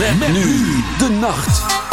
Met, nu de nacht.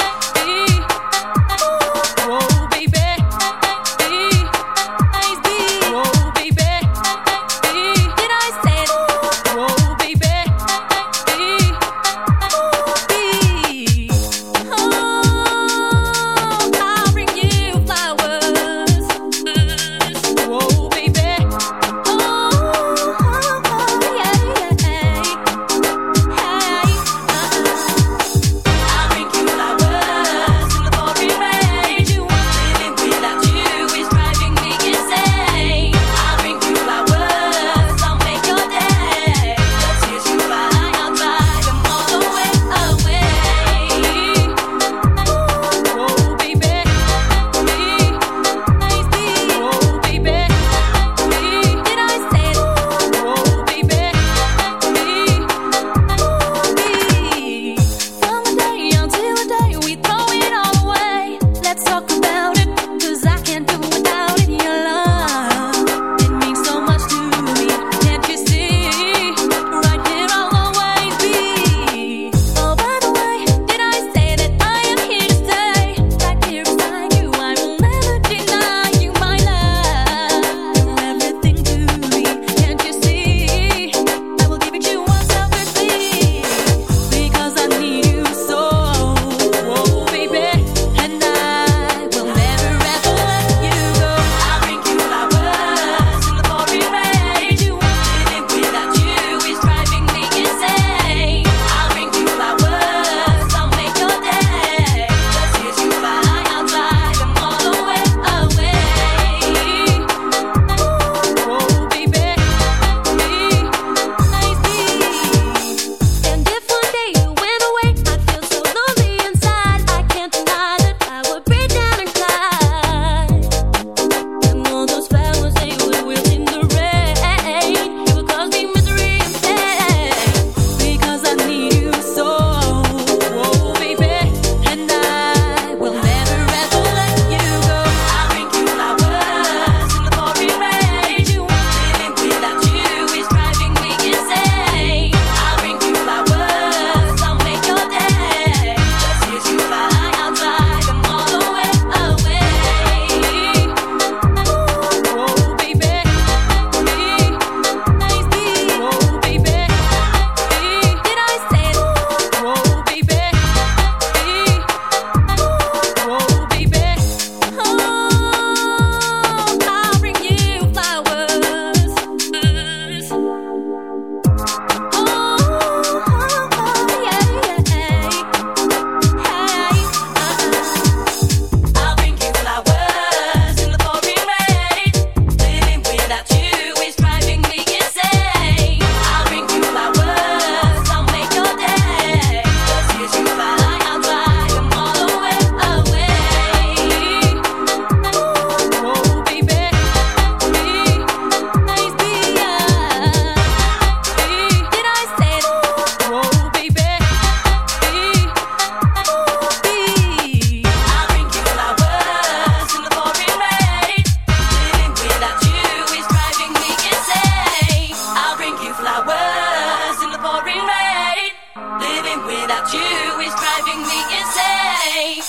without you is driving me insane.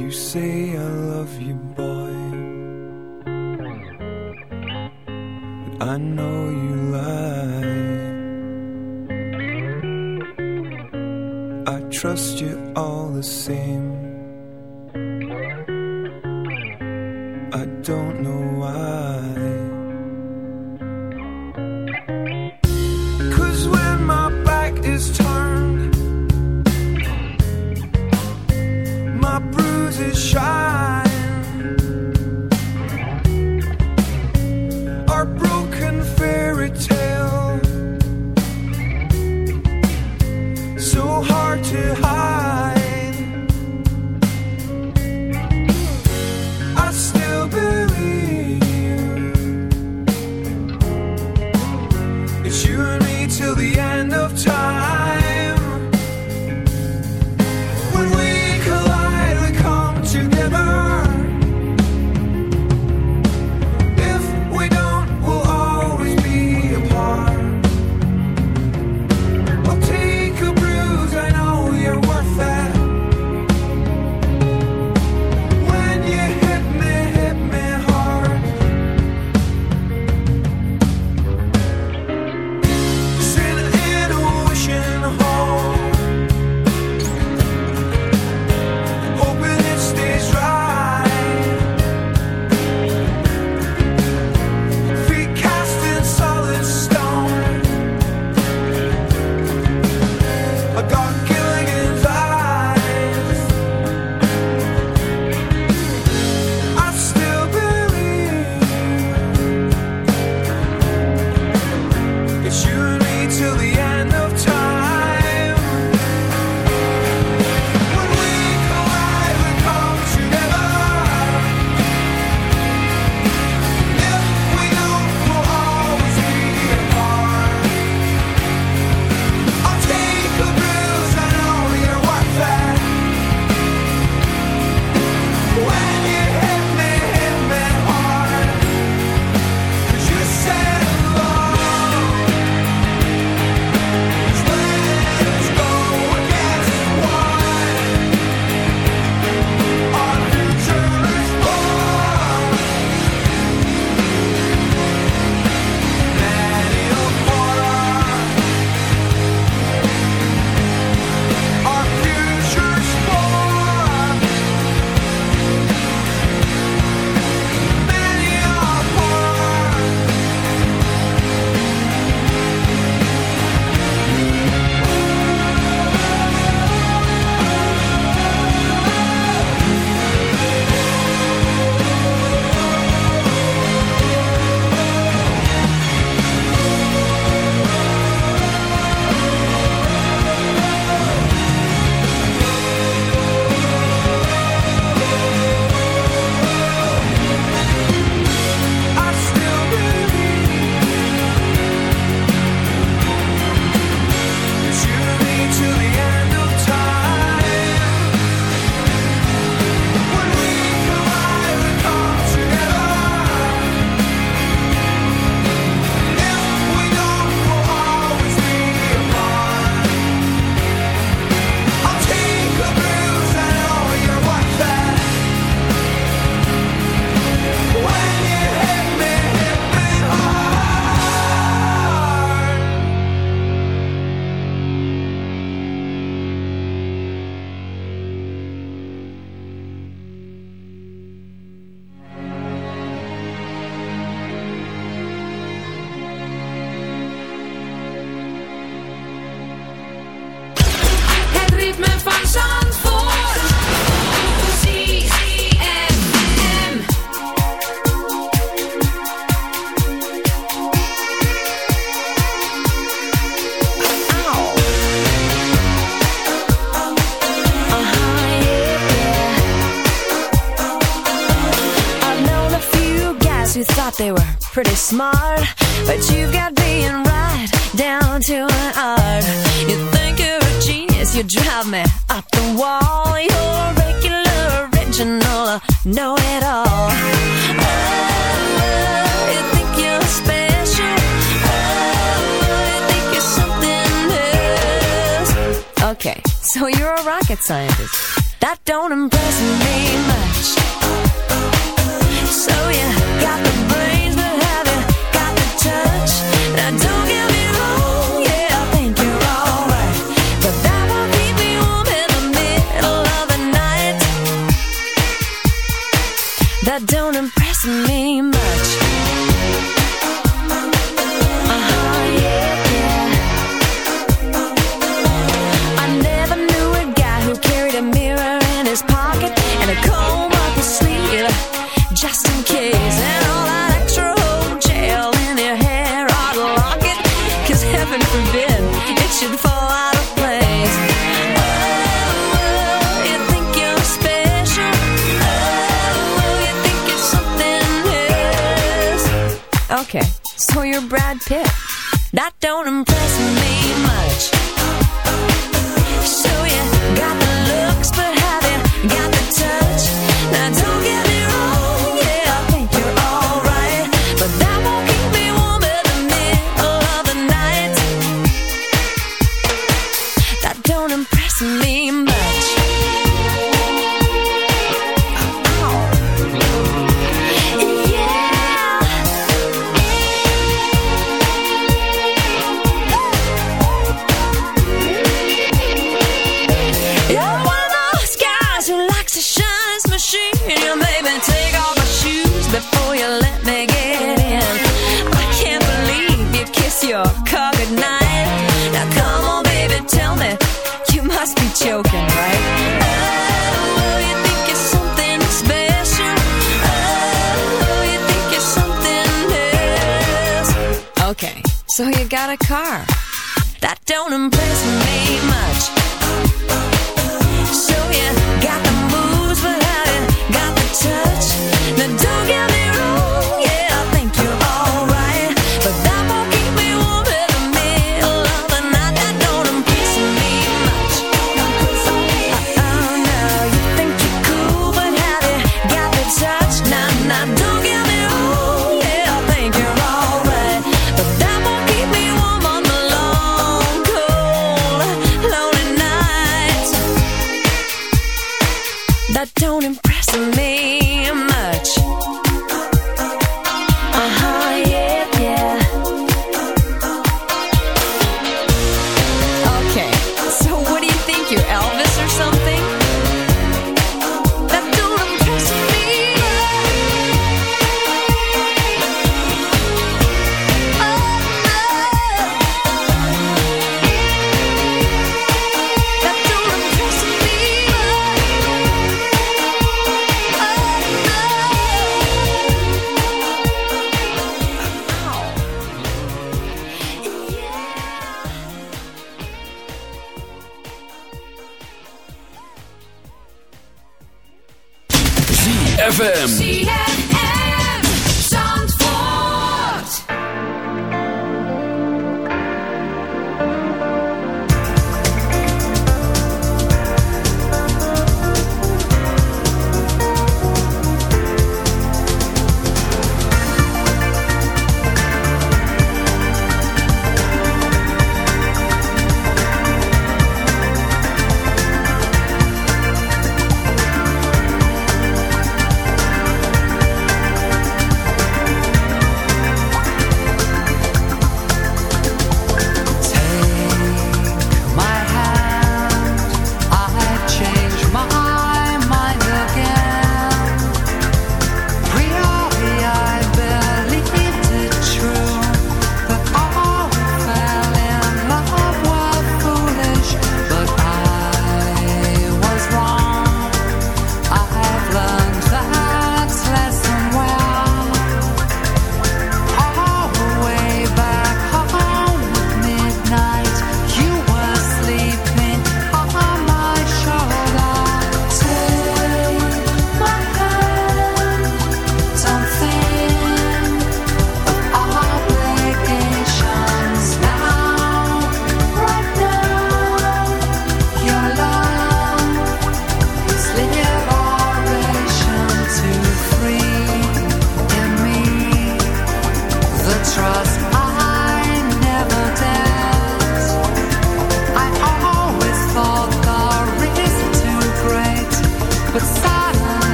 You say I love you, boy. But I know you lie. I trust you all the same. I don't know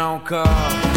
não corre.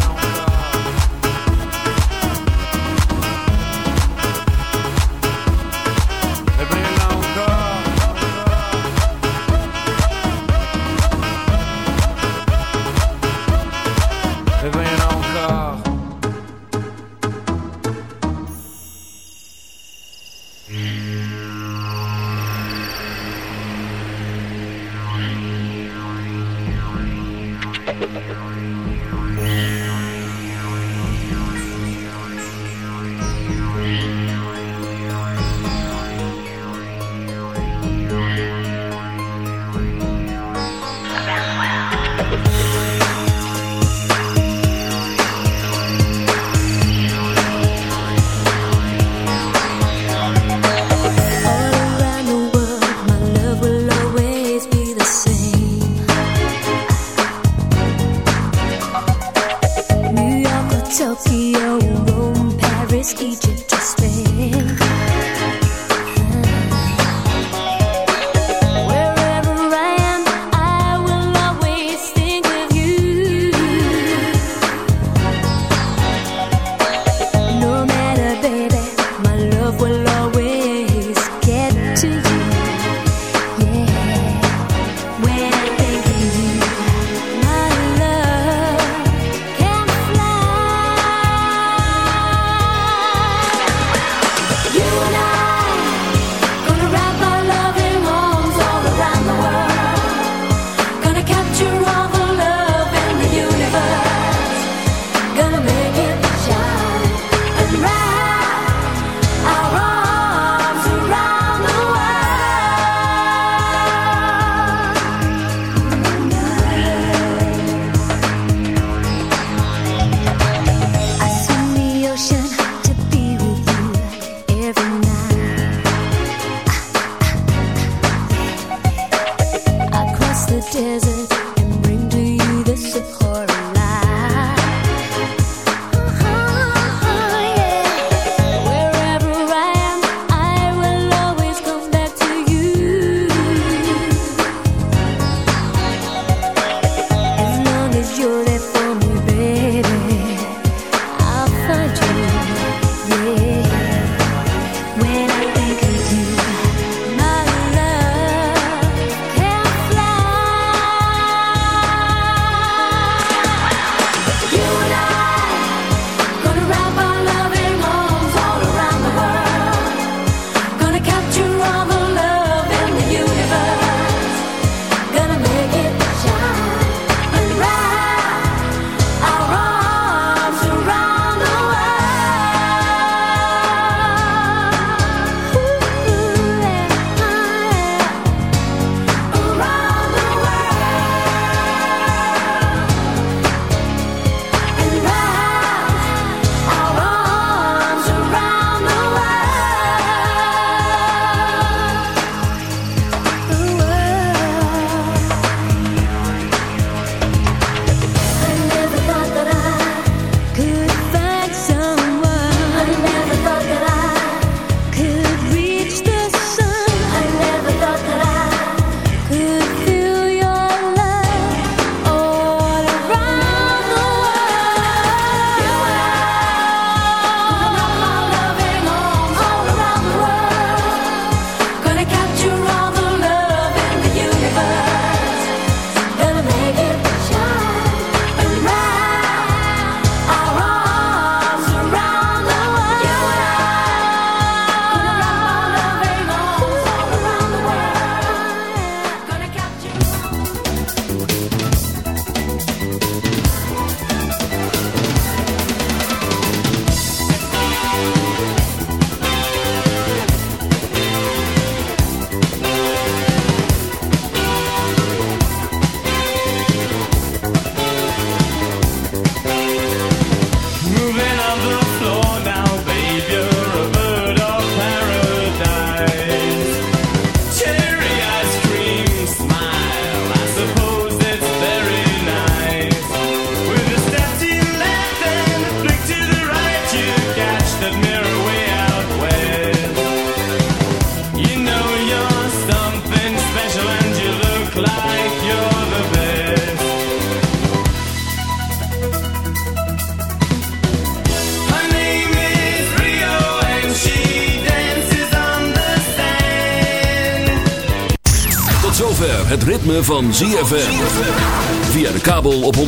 Ritme van ZFM. Via de kabel op 104.5.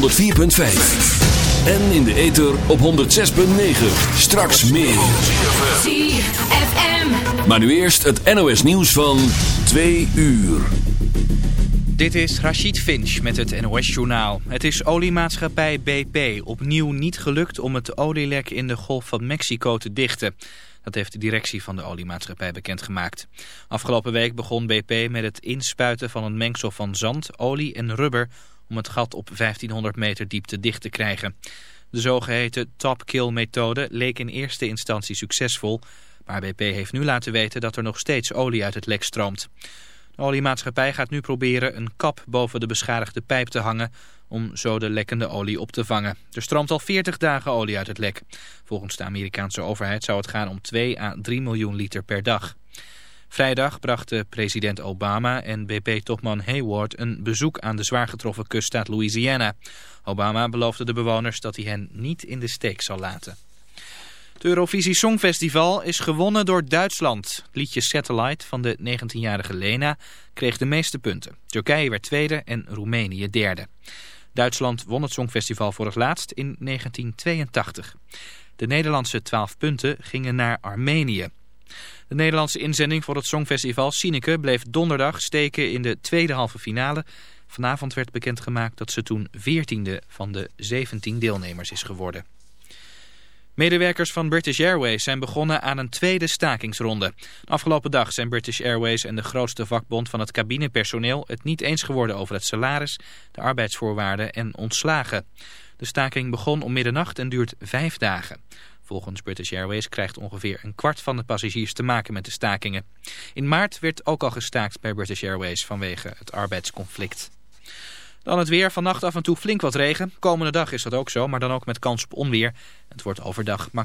En in de ether op 106.9. Straks meer. ZFM. Maar nu eerst het NOS nieuws van 2 uur. Dit is Rachid Finch met het NOS-journaal. Het is oliemaatschappij BP opnieuw niet gelukt om het olielek in de Golf van Mexico te dichten. Dat heeft de directie van de oliemaatschappij bekendgemaakt. Afgelopen week begon BP met het inspuiten van een mengsel van zand, olie en rubber... om het gat op 1500 meter diepte dicht te krijgen. De zogeheten top-kill-methode leek in eerste instantie succesvol... maar BP heeft nu laten weten dat er nog steeds olie uit het lek stroomt. De oliemaatschappij gaat nu proberen een kap boven de beschadigde pijp te hangen om zo de lekkende olie op te vangen. Er stroomt al 40 dagen olie uit het lek. Volgens de Amerikaanse overheid zou het gaan om 2 à 3 miljoen liter per dag. Vrijdag brachten president Obama en BP-topman Hayward een bezoek aan de zwaar getroffen kuststaat Louisiana. Obama beloofde de bewoners dat hij hen niet in de steek zal laten. Het Eurovisie Songfestival is gewonnen door Duitsland. Het liedje Satellite van de 19-jarige Lena kreeg de meeste punten. Turkije werd tweede en Roemenië derde. Duitsland won het Songfestival voor het laatst in 1982. De Nederlandse 12 punten gingen naar Armenië. De Nederlandse inzending voor het Songfestival Sineke bleef donderdag steken in de tweede halve finale. Vanavond werd bekendgemaakt dat ze toen 14e van de 17 deelnemers is geworden. Medewerkers van British Airways zijn begonnen aan een tweede stakingsronde. De afgelopen dag zijn British Airways en de grootste vakbond van het cabinepersoneel het niet eens geworden over het salaris, de arbeidsvoorwaarden en ontslagen. De staking begon om middernacht en duurt vijf dagen. Volgens British Airways krijgt ongeveer een kwart van de passagiers te maken met de stakingen. In maart werd ook al gestaakt bij British Airways vanwege het arbeidsconflict. Dan het weer. Vannacht af en toe flink wat regen. Komende dag is dat ook zo, maar dan ook met kans op onweer. Het wordt overdag makkelijk.